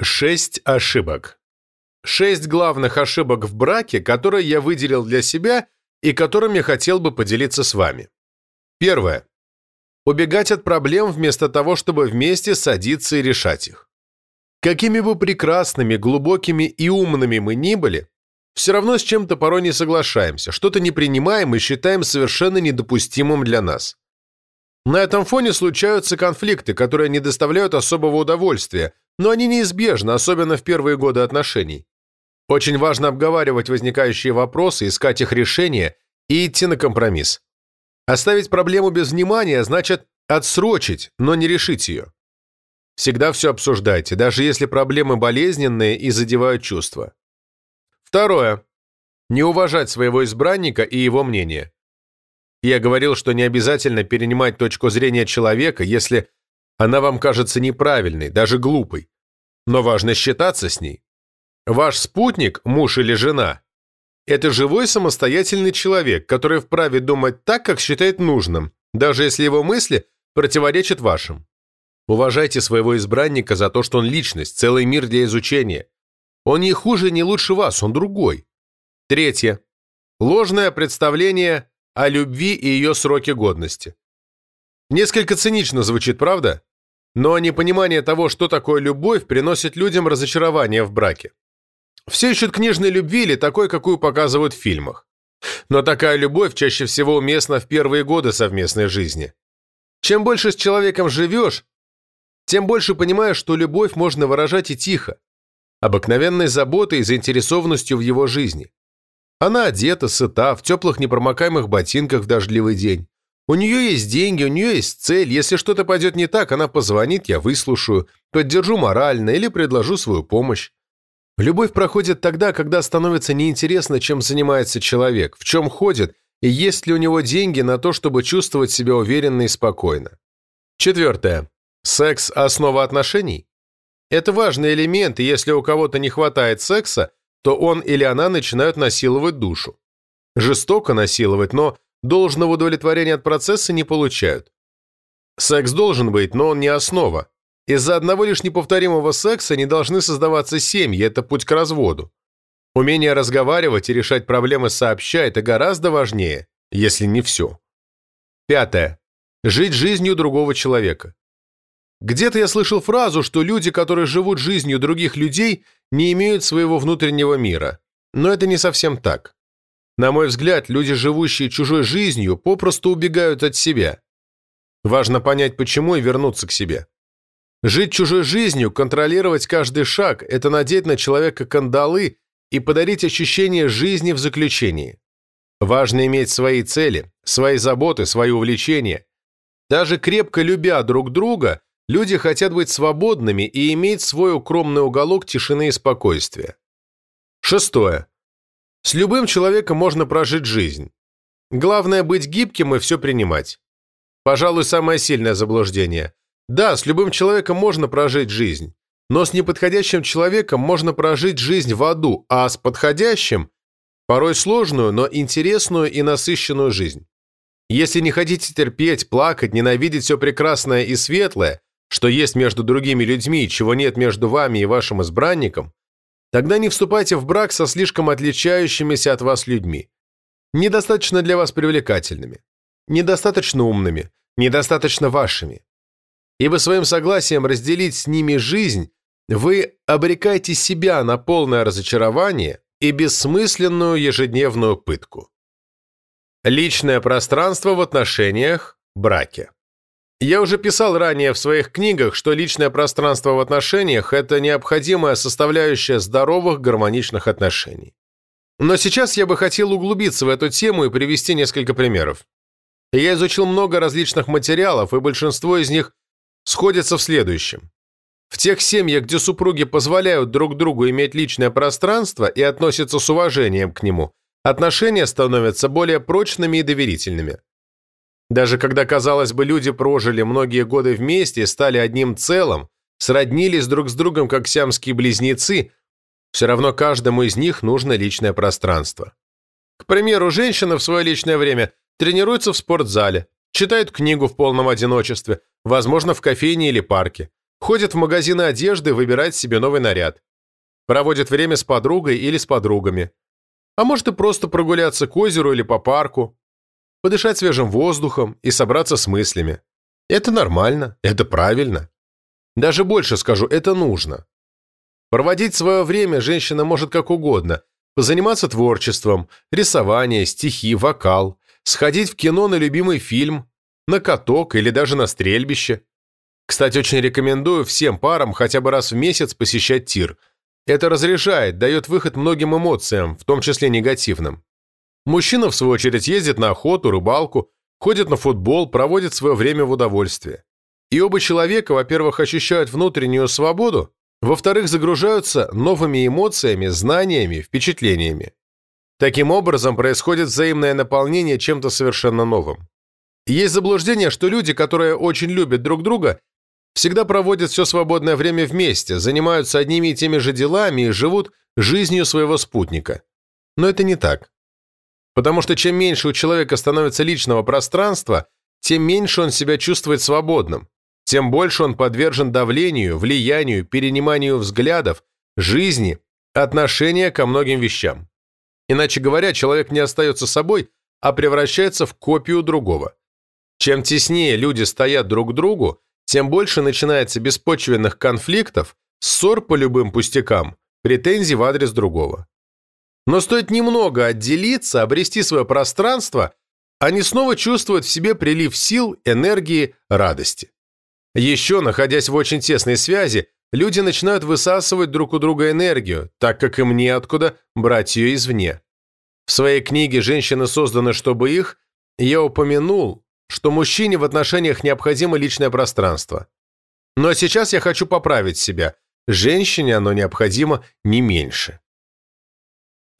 Шесть ошибок. Шесть главных ошибок в браке, которые я выделил для себя и которыми хотел бы поделиться с вами. Первое. Убегать от проблем вместо того, чтобы вместе садиться и решать их. Какими бы прекрасными, глубокими и умными мы ни были, все равно с чем-то порой не соглашаемся, что-то не принимаем и считаем совершенно недопустимым для нас. На этом фоне случаются конфликты, которые не доставляют особого удовольствия, но они неизбежны, особенно в первые годы отношений. Очень важно обговаривать возникающие вопросы, искать их решения и идти на компромисс. Оставить проблему без внимания значит отсрочить, но не решить ее. Всегда все обсуждайте, даже если проблемы болезненные и задевают чувства. Второе. Не уважать своего избранника и его мнение. Я говорил, что не обязательно перенимать точку зрения человека, если она вам кажется неправильной, даже глупой. Но важно считаться с ней. Ваш спутник, муж или жена, это живой самостоятельный человек, который вправе думать так, как считает нужным, даже если его мысли противоречат вашим. Уважайте своего избранника за то, что он личность, целый мир для изучения. Он не хуже, не лучше вас, он другой. Третье. Ложное представление о любви и ее сроке годности. Несколько цинично звучит, правда? Но непонимание того, что такое любовь, приносит людям разочарование в браке. Все ищут книжной любви или такой, какую показывают в фильмах. Но такая любовь чаще всего уместна в первые годы совместной жизни. Чем больше с человеком живешь, тем больше понимаешь, что любовь можно выражать и тихо, обыкновенной заботой и заинтересованностью в его жизни. Она одета, сыта, в теплых непромокаемых ботинках в дождливый день. У нее есть деньги, у нее есть цель. Если что-то пойдет не так, она позвонит, я выслушаю, поддержу морально или предложу свою помощь. Любовь проходит тогда, когда становится неинтересно, чем занимается человек, в чем ходит, и есть ли у него деньги на то, чтобы чувствовать себя уверенно и спокойно. Четвертое. Секс – основа отношений? Это важный элемент, и если у кого-то не хватает секса, то он или она начинают насиловать душу. Жестоко насиловать, но должного удовлетворения от процесса не получают. Секс должен быть, но он не основа. Из-за одного лишь неповторимого секса не должны создаваться семьи, это путь к разводу. Умение разговаривать и решать проблемы сообща – это гораздо важнее, если не все. Пятое. Жить жизнью другого человека. Где-то я слышал фразу, что люди, которые живут жизнью других людей, не имеют своего внутреннего мира. Но это не совсем так. На мой взгляд, люди, живущие чужой жизнью, попросту убегают от себя. Важно понять, почему, и вернуться к себе. Жить чужой жизнью, контролировать каждый шаг – это надеть на человека кандалы и подарить ощущение жизни в заключении. Важно иметь свои цели, свои заботы, свои увлечения. Даже крепко любя друг друга, люди хотят быть свободными и иметь свой укромный уголок тишины и спокойствия. Шестое. С любым человеком можно прожить жизнь. Главное быть гибким и все принимать. Пожалуй, самое сильное заблуждение. Да, с любым человеком можно прожить жизнь, но с неподходящим человеком можно прожить жизнь в аду, а с подходящим – порой сложную, но интересную и насыщенную жизнь. Если не хотите терпеть, плакать, ненавидеть все прекрасное и светлое, что есть между другими людьми, чего нет между вами и вашим избранником, тогда не вступайте в брак со слишком отличающимися от вас людьми. Недостаточно для вас привлекательными, недостаточно умными, недостаточно вашими ибо своим согласием разделить с ними жизнь вы обрекаете себя на полное разочарование и бессмысленную ежедневную пытку. Личное пространство в отношениях – браке. Я уже писал ранее в своих книгах, что личное пространство в отношениях – это необходимая составляющая здоровых гармоничных отношений. Но сейчас я бы хотел углубиться в эту тему и привести несколько примеров. Я изучил много различных материалов, и большинство из них сходятся в следующем. В тех семьях, где супруги позволяют друг другу иметь личное пространство и относятся с уважением к нему, отношения становятся более прочными и доверительными. Даже когда, казалось бы, люди прожили многие годы вместе стали одним целым, сроднились друг с другом как сиамские близнецы, все равно каждому из них нужно личное пространство. К примеру, женщина в свое личное время тренируется в спортзале, читает книгу в полном одиночестве, возможно, в кофейне или парке. Ходит в магазины одежды, выбирает себе новый наряд. Проводит время с подругой или с подругами. А может и просто прогуляться к озеру или по парку, подышать свежим воздухом и собраться с мыслями. Это нормально, это правильно. Даже больше скажу, это нужно. Проводить свое время женщина может как угодно, позаниматься творчеством, рисование, стихи, вокал, сходить в кино на любимый фильм, на каток или даже на стрельбище. Кстати, очень рекомендую всем парам хотя бы раз в месяц посещать тир. Это разрешает, дает выход многим эмоциям, в том числе негативным. Мужчина, в свою очередь, ездит на охоту, рыбалку, ходит на футбол, проводит свое время в удовольствии. И оба человека, во-первых, ощущают внутреннюю свободу, во-вторых, загружаются новыми эмоциями, знаниями, впечатлениями. Таким образом, происходит взаимное наполнение чем-то совершенно новым. Есть заблуждение, что люди, которые очень любят друг друга, всегда проводят все свободное время вместе, занимаются одними и теми же делами и живут жизнью своего спутника. Но это не так. Потому что чем меньше у человека становится личного пространства, тем меньше он себя чувствует свободным, тем больше он подвержен давлению, влиянию, перениманию взглядов, жизни, отношения ко многим вещам. Иначе говоря, человек не остается собой, а превращается в копию другого. Чем теснее люди стоят друг к другу, тем больше начинается беспочвенных конфликтов, ссор по любым пустякам, претензий в адрес другого. Но стоит немного отделиться, обрести свое пространство, они снова чувствуют в себе прилив сил, энергии, радости. Еще, находясь в очень тесной связи, люди начинают высасывать друг у друга энергию, так как им неоткуда брать ее извне. В своей книге «Женщины созданы, чтобы их» я упомянул, что мужчине в отношениях необходимо личное пространство. Но сейчас я хочу поправить себя. Женщине оно необходимо не меньше.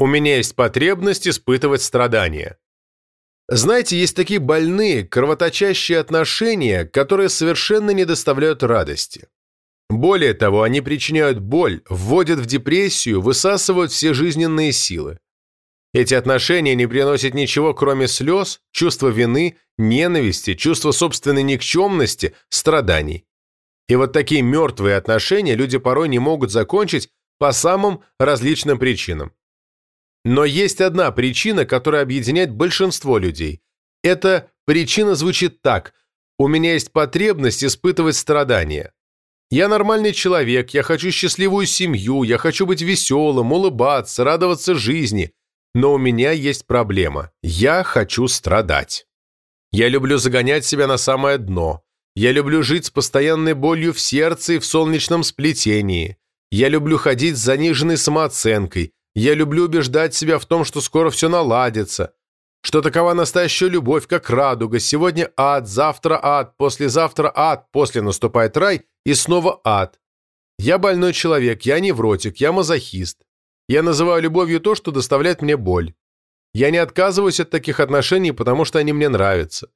У меня есть потребность испытывать страдания. Знаете, есть такие больные, кровоточащие отношения, которые совершенно не доставляют радости. Более того, они причиняют боль, вводят в депрессию, высасывают все жизненные силы. Эти отношения не приносят ничего, кроме слез, чувства вины, ненависти, чувства собственной никчемности, страданий. И вот такие мертвые отношения люди порой не могут закончить по самым различным причинам. Но есть одна причина, которая объединяет большинство людей. Эта причина звучит так. У меня есть потребность испытывать страдания. Я нормальный человек, я хочу счастливую семью, я хочу быть веселым, улыбаться, радоваться жизни. Но у меня есть проблема. Я хочу страдать. Я люблю загонять себя на самое дно. Я люблю жить с постоянной болью в сердце и в солнечном сплетении. Я люблю ходить с заниженной самооценкой. Я люблю убеждать себя в том, что скоро все наладится. Что такова настоящая любовь, как радуга. Сегодня ад, завтра ад, послезавтра ад, после наступает рай и снова ад. Я больной человек, я невротик, я мазохист. Я называю любовью то, что доставляет мне боль. Я не отказываюсь от таких отношений, потому что они мне нравятся.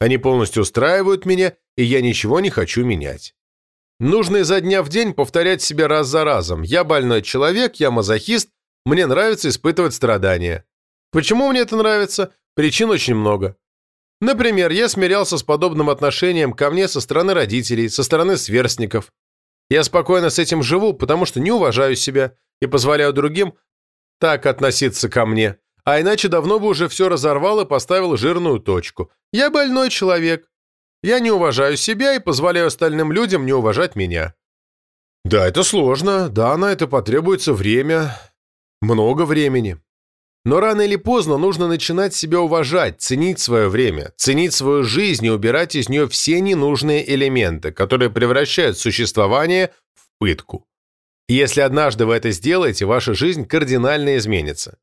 Они полностью устраивают меня, и я ничего не хочу менять. Нужно изо дня в день повторять себе раз за разом. Я больной человек, я мазохист, мне нравится испытывать страдания. Почему мне это нравится? Причин очень много. Например, я смирялся с подобным отношением ко мне со стороны родителей, со стороны сверстников. Я спокойно с этим живу, потому что не уважаю себя и позволяю другим так относиться ко мне. А иначе давно бы уже все разорвал и поставил жирную точку. Я больной человек. Я не уважаю себя и позволяю остальным людям не уважать меня. Да, это сложно. Да, на это потребуется время. Много времени. Но рано или поздно нужно начинать себя уважать, ценить свое время, ценить свою жизнь и убирать из нее все ненужные элементы, которые превращают существование в пытку. Если однажды вы это сделаете, ваша жизнь кардинально изменится.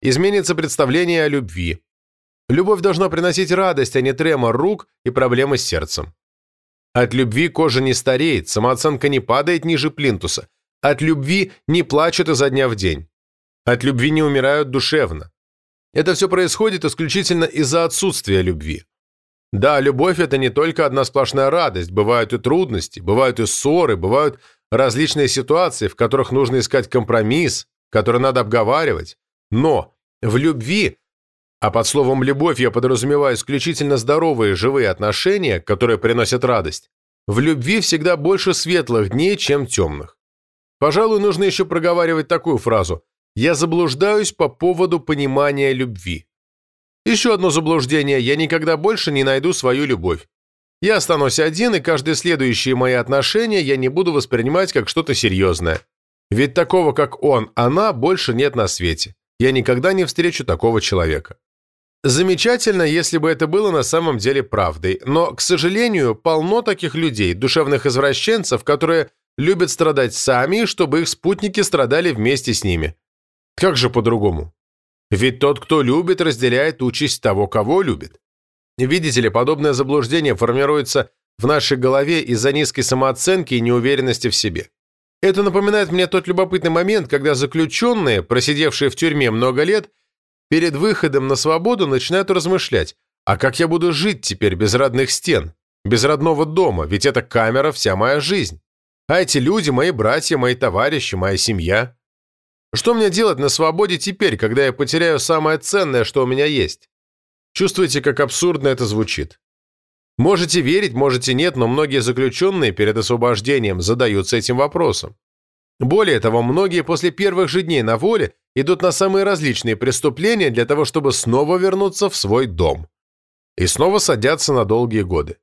Изменится представление о любви. Любовь должна приносить радость, а не тремор рук и проблемы с сердцем. От любви кожа не стареет, самооценка не падает ниже плинтуса. От любви не плачут изо дня в день. От любви не умирают душевно. Это все происходит исключительно из-за отсутствия любви. Да, любовь – это не только одна сплошная радость, бывают и трудности, бывают и ссоры, бывают различные ситуации, в которых нужно искать компромисс, который надо обговаривать. Но в любви, а под словом «любовь» я подразумеваю исключительно здоровые живые отношения, которые приносят радость, в любви всегда больше светлых дней, чем темных. Пожалуй, нужно еще проговаривать такую фразу «Я заблуждаюсь по поводу понимания любви». Еще одно заблуждение «Я никогда больше не найду свою любовь». Я останусь один, и каждые следующие мои отношения я не буду воспринимать как что-то серьезное. Ведь такого, как он, она, больше нет на свете. Я никогда не встречу такого человека. Замечательно, если бы это было на самом деле правдой, но, к сожалению, полно таких людей, душевных извращенцев, которые любят страдать сами, чтобы их спутники страдали вместе с ними. Как же по-другому? Ведь тот, кто любит, разделяет участь того, кого любит. Видите ли, подобное заблуждение формируется в нашей голове из-за низкой самооценки и неуверенности в себе. Это напоминает мне тот любопытный момент, когда заключенные, просидевшие в тюрьме много лет, перед выходом на свободу начинают размышлять, а как я буду жить теперь без родных стен, без родного дома, ведь эта камера вся моя жизнь. А эти люди – мои братья, мои товарищи, моя семья. Что мне делать на свободе теперь, когда я потеряю самое ценное, что у меня есть? Чувствуете, как абсурдно это звучит? Можете верить, можете нет, но многие заключенные перед освобождением задаются этим вопросом. Более того, многие после первых же дней на воле идут на самые различные преступления для того, чтобы снова вернуться в свой дом. И снова садятся на долгие годы.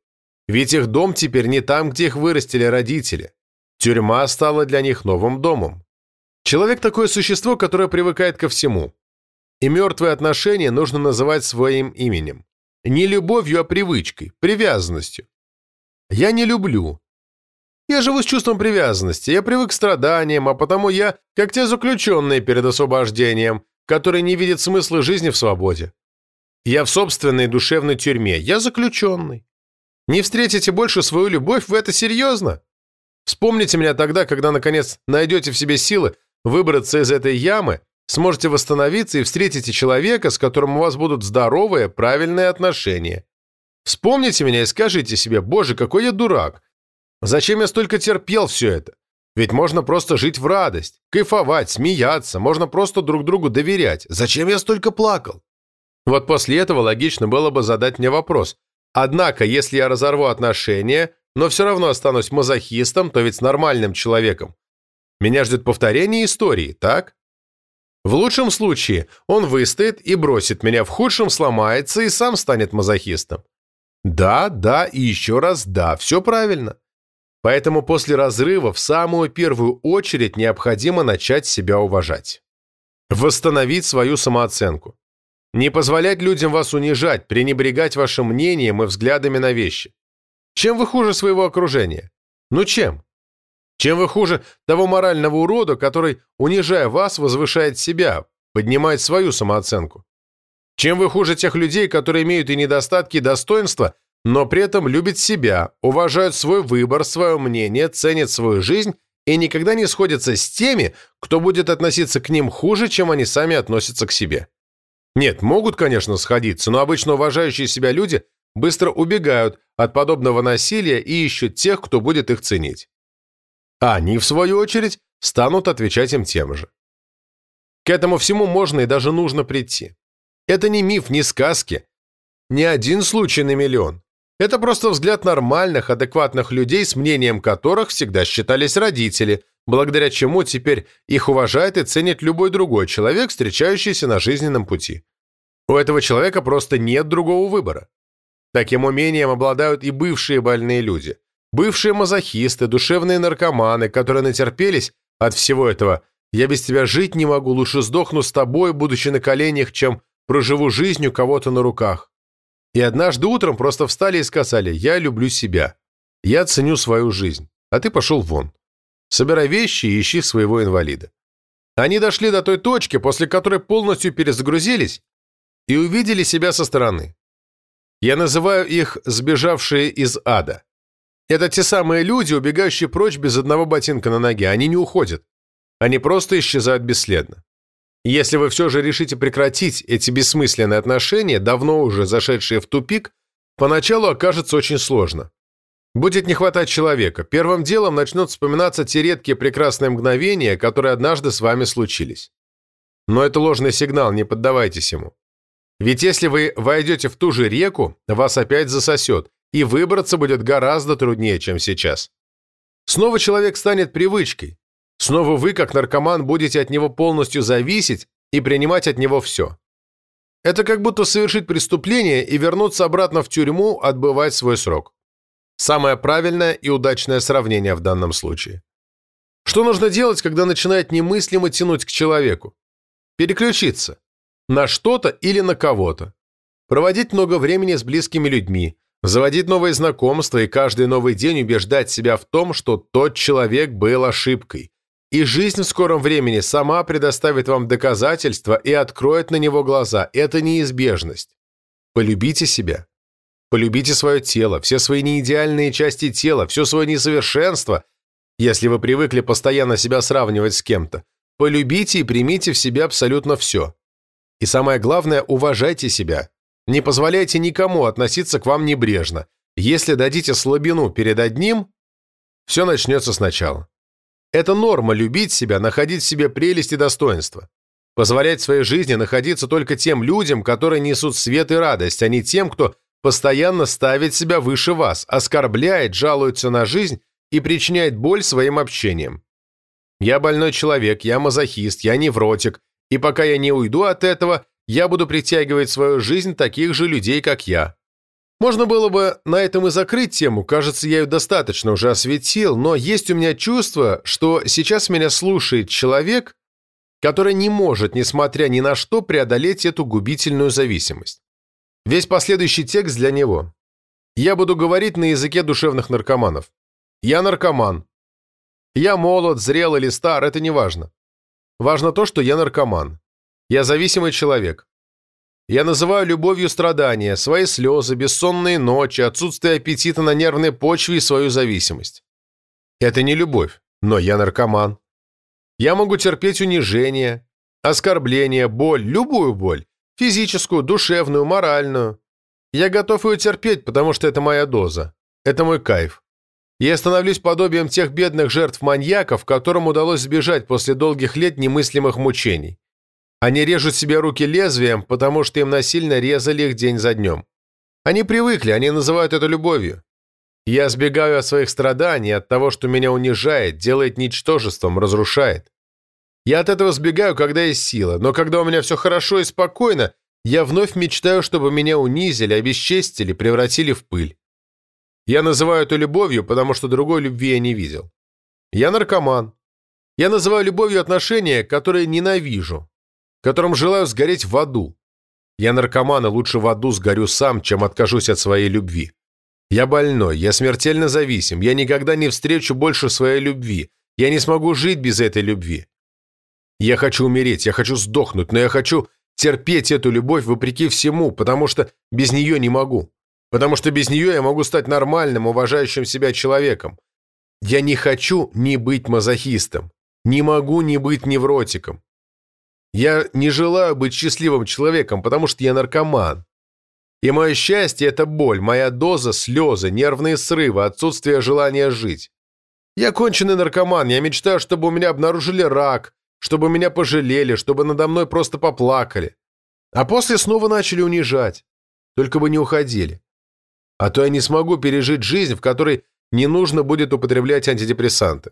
Ведь их дом теперь не там, где их вырастили родители. Тюрьма стала для них новым домом. Человек такое существо, которое привыкает ко всему. И мертвые отношения нужно называть своим именем. Не любовью, а привычкой, привязанностью. Я не люблю. Я живу с чувством привязанности, я привык к страданиям, а потому я, как те заключенные перед освобождением, которые не видят смысла жизни в свободе. Я в собственной душевной тюрьме, я заключенный. Не встретите больше свою любовь, вы это серьезно? Вспомните меня тогда, когда, наконец, найдете в себе силы выбраться из этой ямы сможете восстановиться и встретите человека, с которым у вас будут здоровые, правильные отношения. Вспомните меня и скажите себе, боже, какой я дурак. Зачем я столько терпел все это? Ведь можно просто жить в радость, кайфовать, смеяться, можно просто друг другу доверять. Зачем я столько плакал? Вот после этого логично было бы задать мне вопрос. Однако, если я разорву отношения, но все равно останусь мазохистом, то ведь нормальным человеком. Меня ждет повторение истории, так? В лучшем случае он выстоит и бросит меня, в худшем сломается и сам станет мазохистом. Да, да и еще раз да, все правильно. Поэтому после разрыва в самую первую очередь необходимо начать себя уважать. Восстановить свою самооценку. Не позволять людям вас унижать, пренебрегать вашим мнением и взглядами на вещи. Чем вы хуже своего окружения? Ну чем? Чем вы хуже того морального урода, который, унижая вас, возвышает себя, поднимает свою самооценку? Чем вы хуже тех людей, которые имеют и недостатки, и достоинства, но при этом любят себя, уважают свой выбор, свое мнение, ценят свою жизнь и никогда не сходятся с теми, кто будет относиться к ним хуже, чем они сами относятся к себе? Нет, могут, конечно, сходиться, но обычно уважающие себя люди быстро убегают от подобного насилия и ищут тех, кто будет их ценить а они, в свою очередь, станут отвечать им тем же. К этому всему можно и даже нужно прийти. Это не миф, не сказки, не один случай на миллион. Это просто взгляд нормальных, адекватных людей, с мнением которых всегда считались родители, благодаря чему теперь их уважает и ценит любой другой человек, встречающийся на жизненном пути. У этого человека просто нет другого выбора. Таким умением обладают и бывшие больные люди. Бывшие мазохисты, душевные наркоманы, которые натерпелись от всего этого. Я без тебя жить не могу, лучше сдохну с тобой, будучи на коленях, чем проживу жизнь у кого-то на руках. И однажды утром просто встали и сказали, я люблю себя. Я ценю свою жизнь. А ты пошел вон. Собирай вещи и ищи своего инвалида. Они дошли до той точки, после которой полностью перезагрузились и увидели себя со стороны. Я называю их «сбежавшие из ада». Это те самые люди, убегающие прочь без одного ботинка на ноге. Они не уходят. Они просто исчезают бесследно. Если вы все же решите прекратить эти бессмысленные отношения, давно уже зашедшие в тупик, поначалу окажется очень сложно. Будет не хватать человека. Первым делом начнут вспоминаться те редкие прекрасные мгновения, которые однажды с вами случились. Но это ложный сигнал, не поддавайтесь ему. Ведь если вы войдете в ту же реку, вас опять засосет, и выбраться будет гораздо труднее, чем сейчас. Снова человек станет привычкой. Снова вы, как наркоман, будете от него полностью зависеть и принимать от него все. Это как будто совершить преступление и вернуться обратно в тюрьму отбывать свой срок. Самое правильное и удачное сравнение в данном случае. Что нужно делать, когда начинает немыслимо тянуть к человеку? Переключиться. На что-то или на кого-то. Проводить много времени с близкими людьми. Заводить новые знакомства и каждый новый день убеждать себя в том, что тот человек был ошибкой. И жизнь в скором времени сама предоставит вам доказательства и откроет на него глаза. Это неизбежность. Полюбите себя. Полюбите свое тело, все свои неидеальные части тела, все свое несовершенство, если вы привыкли постоянно себя сравнивать с кем-то. Полюбите и примите в себя абсолютно все. И самое главное, уважайте себя. Не позволяйте никому относиться к вам небрежно. Если дадите слабину перед одним, все начнется сначала. Это норма любить себя, находить в себе прелесть и достоинство. Позволять своей жизни находиться только тем людям, которые несут свет и радость, а не тем, кто постоянно ставит себя выше вас, оскорбляет, жалуется на жизнь и причиняет боль своим общением. Я больной человек, я мазохист, я невротик, и пока я не уйду от этого, я буду притягивать в свою жизнь таких же людей, как я. Можно было бы на этом и закрыть тему, кажется, я ее достаточно уже осветил, но есть у меня чувство, что сейчас меня слушает человек, который не может, несмотря ни на что, преодолеть эту губительную зависимость. Весь последующий текст для него. Я буду говорить на языке душевных наркоманов. Я наркоман. Я молод, зрел или стар, это не важно. Важно то, что я наркоман. Я зависимый человек. Я называю любовью страдания, свои слезы, бессонные ночи, отсутствие аппетита на нервной почве и свою зависимость. Это не любовь, но я наркоман. Я могу терпеть унижение, оскорбление, боль, любую боль, физическую, душевную, моральную. Я готов ее терпеть, потому что это моя доза. Это мой кайф. Я становлюсь подобием тех бедных жертв маньяков, которым удалось сбежать после долгих лет немыслимых мучений. Они режут себе руки лезвием, потому что им насильно резали их день за днем. Они привыкли, они называют это любовью. Я сбегаю от своих страданий, от того, что меня унижает, делает ничтожеством, разрушает. Я от этого сбегаю, когда есть сила, но когда у меня все хорошо и спокойно, я вновь мечтаю, чтобы меня унизили, обесчестили, превратили в пыль. Я называю это любовью, потому что другой любви я не видел. Я наркоман. Я называю любовью отношения, которые ненавижу, которым желаю сгореть в аду. Я наркоман, и лучше в аду сгорю сам, чем откажусь от своей любви. Я больной, я смертельно зависим, я никогда не встречу больше своей любви, я не смогу жить без этой любви. Я хочу умереть, я хочу сдохнуть, но я хочу терпеть эту любовь вопреки всему, потому что без нее не могу. Потому что без нее я могу стать нормальным, уважающим себя человеком. Я не хочу не быть мазохистом, не могу не быть невротиком. Я не желаю быть счастливым человеком, потому что я наркоман. И мое счастье – это боль, моя доза – слезы, нервные срывы, отсутствие желания жить. Я конченый наркоман, я мечтаю, чтобы у меня обнаружили рак, чтобы меня пожалели, чтобы надо мной просто поплакали. А после снова начали унижать. Только бы не уходили. А то я не смогу пережить жизнь, в которой не нужно будет употреблять антидепрессанты.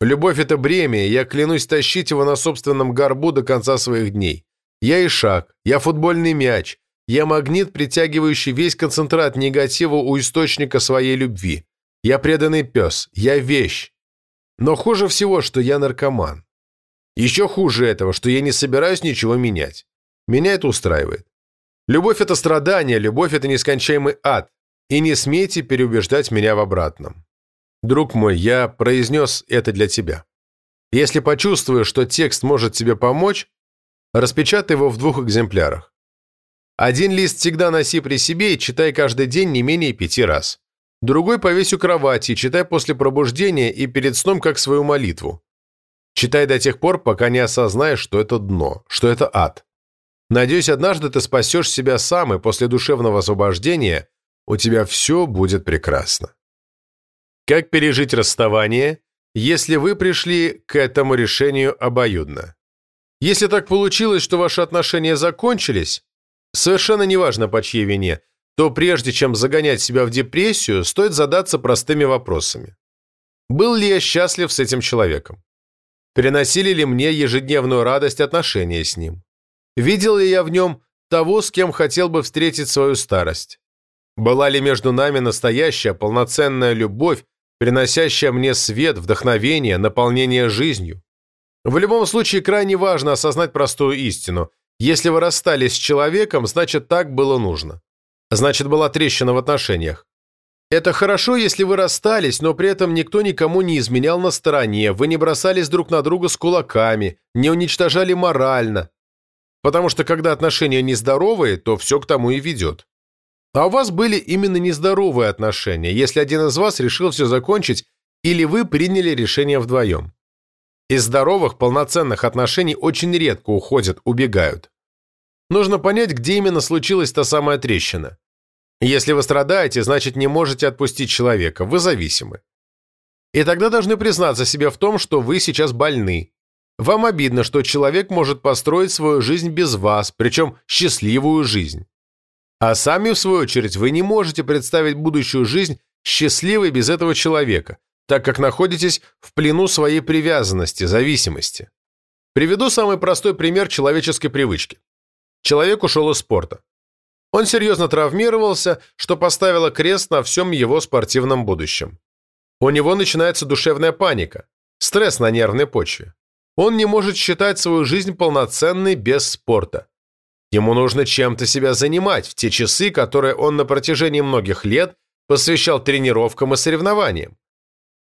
Любовь — это бремя, я клянусь тащить его на собственном горбу до конца своих дней. Я и шаг, я футбольный мяч, я магнит, притягивающий весь концентрат негатива у источника своей любви. Я преданный пес, я вещь. Но хуже всего, что я наркоман. Еще хуже этого, что я не собираюсь ничего менять. Меня это устраивает. Любовь — это страдание, любовь — это нескончаемый ад. И не смейте переубеждать меня в обратном. Друг мой, я произнес это для тебя. Если почувствуешь, что текст может тебе помочь, распечатай его в двух экземплярах. Один лист всегда носи при себе и читай каждый день не менее пяти раз. Другой повесь у кровати и читай после пробуждения и перед сном как свою молитву. Читай до тех пор, пока не осознаешь, что это дно, что это ад. Надеюсь, однажды ты спасешь себя сам, и после душевного освобождения у тебя все будет прекрасно. Как пережить расставание, если вы пришли к этому решению обоюдно? Если так получилось, что ваши отношения закончились, совершенно неважно по чьей вине, то прежде чем загонять себя в депрессию, стоит задаться простыми вопросами. Был ли я счастлив с этим человеком? Переносили ли мне ежедневную радость отношения с ним? Видел ли я в нем того, с кем хотел бы встретить свою старость? Была ли между нами настоящая, полноценная любовь, приносящая мне свет, вдохновение, наполнение жизнью? В любом случае, крайне важно осознать простую истину. Если вы расстались с человеком, значит, так было нужно. Значит, была трещина в отношениях. Это хорошо, если вы расстались, но при этом никто никому не изменял на стороне, вы не бросались друг на друга с кулаками, не уничтожали морально. Потому что когда отношения нездоровые, то все к тому и ведет. А у вас были именно нездоровые отношения, если один из вас решил все закончить, или вы приняли решение вдвоем. Из здоровых, полноценных отношений очень редко уходят, убегают. Нужно понять, где именно случилась та самая трещина. Если вы страдаете, значит не можете отпустить человека, вы зависимы. И тогда должны признаться себе в том, что вы сейчас больны. Вам обидно, что человек может построить свою жизнь без вас, причем счастливую жизнь. А сами, в свою очередь, вы не можете представить будущую жизнь счастливой без этого человека, так как находитесь в плену своей привязанности, зависимости. Приведу самый простой пример человеческой привычки. Человек ушел из спорта. Он серьезно травмировался, что поставило крест на всем его спортивном будущем. У него начинается душевная паника, стресс на нервной почве. Он не может считать свою жизнь полноценной без спорта. Ему нужно чем-то себя занимать в те часы, которые он на протяжении многих лет посвящал тренировкам и соревнованиям.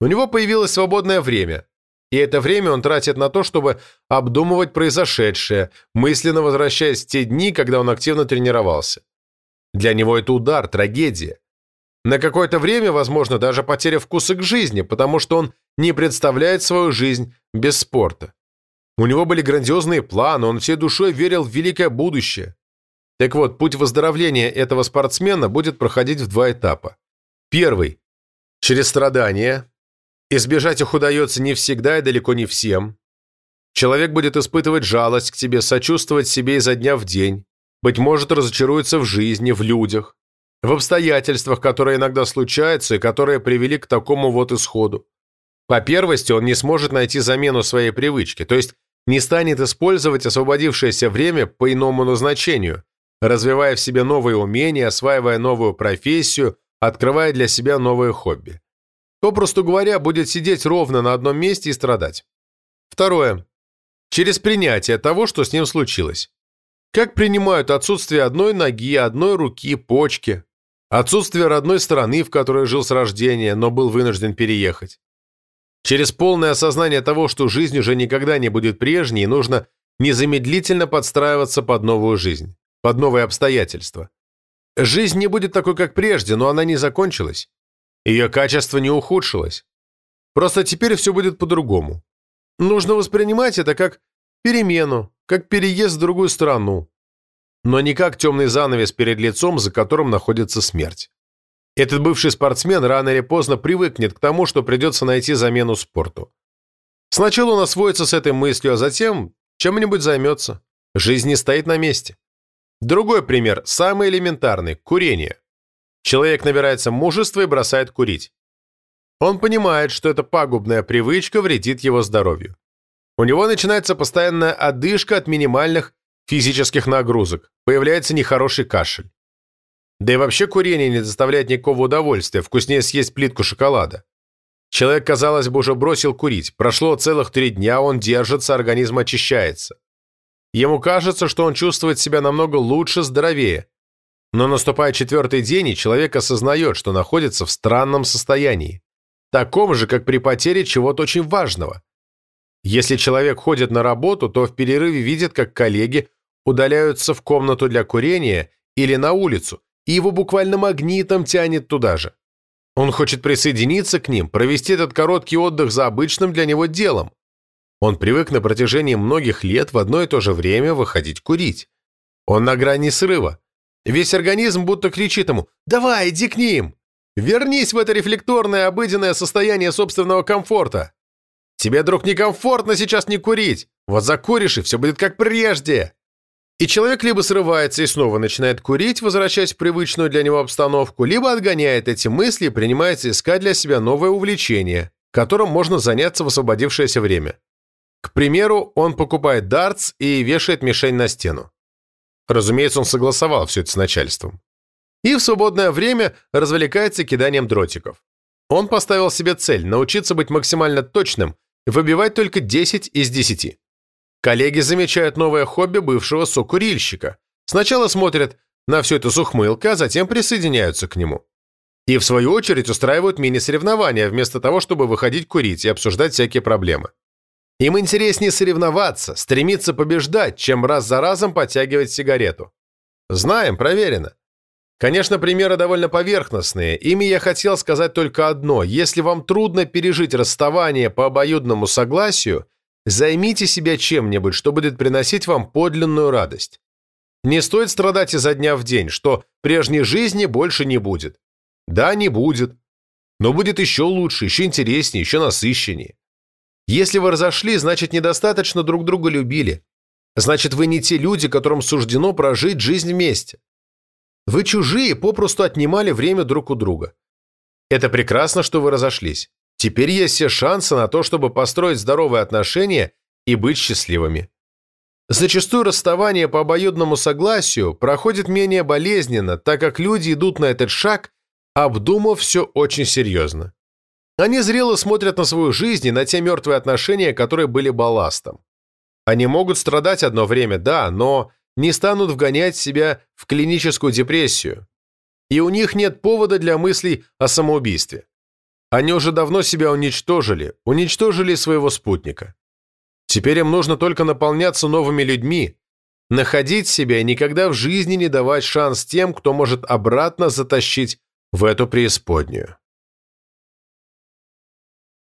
У него появилось свободное время, и это время он тратит на то, чтобы обдумывать произошедшее, мысленно возвращаясь в те дни, когда он активно тренировался. Для него это удар, трагедия. На какое-то время, возможно, даже потеря вкуса к жизни, потому что он не представляет свою жизнь без спорта. У него были грандиозные планы, он всей душой верил в великое будущее. Так вот, путь выздоровления этого спортсмена будет проходить в два этапа. Первый – через страдания, Избежать их удается не всегда и далеко не всем. Человек будет испытывать жалость к тебе, сочувствовать себе изо дня в день. Быть может, разочаруется в жизни, в людях, в обстоятельствах, которые иногда случаются и которые привели к такому вот исходу. По первости, он не сможет найти замену своей привычке, то есть не станет использовать освободившееся время по иному назначению, развивая в себе новые умения, осваивая новую профессию, открывая для себя новые хобби. Попросту говоря, будет сидеть ровно на одном месте и страдать. Второе. Через принятие того, что с ним случилось. Как принимают отсутствие одной ноги, одной руки, почки, отсутствие родной страны, в которой жил с рождения, но был вынужден переехать. Через полное осознание того, что жизнь уже никогда не будет прежней, нужно незамедлительно подстраиваться под новую жизнь, под новые обстоятельства. Жизнь не будет такой, как прежде, но она не закончилась. Ее качество не ухудшилось. Просто теперь все будет по-другому. Нужно воспринимать это как перемену, как переезд в другую страну, но не как темный занавес перед лицом, за которым находится смерть. Этот бывший спортсмен рано или поздно привыкнет к тому, что придется найти замену спорту. Сначала он освоится с этой мыслью, а затем чем-нибудь займется. Жизнь не стоит на месте. Другой пример, самый элементарный – курение. Человек набирается мужества и бросает курить. Он понимает, что эта пагубная привычка вредит его здоровью. У него начинается постоянная одышка от минимальных физических нагрузок, появляется нехороший кашель. Да и вообще курение не доставляет никакого удовольствия, вкуснее съесть плитку шоколада. Человек, казалось бы, уже бросил курить. Прошло целых три дня, он держится, организм очищается. Ему кажется, что он чувствует себя намного лучше, здоровее. Но наступает четвертый день, и человек осознает, что находится в странном состоянии. Таком же, как при потере чего-то очень важного. Если человек ходит на работу, то в перерыве видит, как коллеги удаляются в комнату для курения или на улицу, и его буквально магнитом тянет туда же. Он хочет присоединиться к ним, провести этот короткий отдых за обычным для него делом. Он привык на протяжении многих лет в одно и то же время выходить курить. Он на грани срыва. Весь организм будто кричит ему «Давай, иди к ним! Вернись в это рефлекторное обыденное состояние собственного комфорта! Тебе, друг, некомфортно сейчас не курить! Вот закуришь, и все будет как прежде!» И человек либо срывается и снова начинает курить, возвращаясь в привычную для него обстановку, либо отгоняет эти мысли и принимается искать для себя новое увлечение, которым можно заняться в освободившееся время. К примеру, он покупает дартс и вешает мишень на стену. Разумеется, он согласовал все это с начальством. И в свободное время развлекается киданием дротиков. Он поставил себе цель – научиться быть максимально точным и выбивать только 10 из 10. Коллеги замечают новое хобби бывшего сокурильщика. Сначала смотрят на все это с ухмылкой, а затем присоединяются к нему. И в свою очередь устраивают мини-соревнования, вместо того, чтобы выходить курить и обсуждать всякие проблемы. Им интереснее соревноваться, стремиться побеждать, чем раз за разом подтягивать сигарету. Знаем, проверено. Конечно, примеры довольно поверхностные. Ими я хотел сказать только одно. Если вам трудно пережить расставание по обоюдному согласию, займите себя чем-нибудь, что будет приносить вам подлинную радость. Не стоит страдать изо дня в день, что прежней жизни больше не будет. Да, не будет. Но будет еще лучше, еще интереснее, еще насыщеннее. Если вы разошли, значит, недостаточно друг друга любили. Значит, вы не те люди, которым суждено прожить жизнь вместе. Вы чужие, попросту отнимали время друг у друга. Это прекрасно, что вы разошлись. Теперь есть все шансы на то, чтобы построить здоровые отношения и быть счастливыми. Зачастую расставание по обоюдному согласию проходит менее болезненно, так как люди идут на этот шаг, обдумав все очень серьезно. Они зрело смотрят на свою жизнь и на те мертвые отношения, которые были балластом. Они могут страдать одно время, да, но не станут вгонять себя в клиническую депрессию. И у них нет повода для мыслей о самоубийстве. Они уже давно себя уничтожили, уничтожили своего спутника. Теперь им нужно только наполняться новыми людьми, находить себя и никогда в жизни не давать шанс тем, кто может обратно затащить в эту преисподнюю.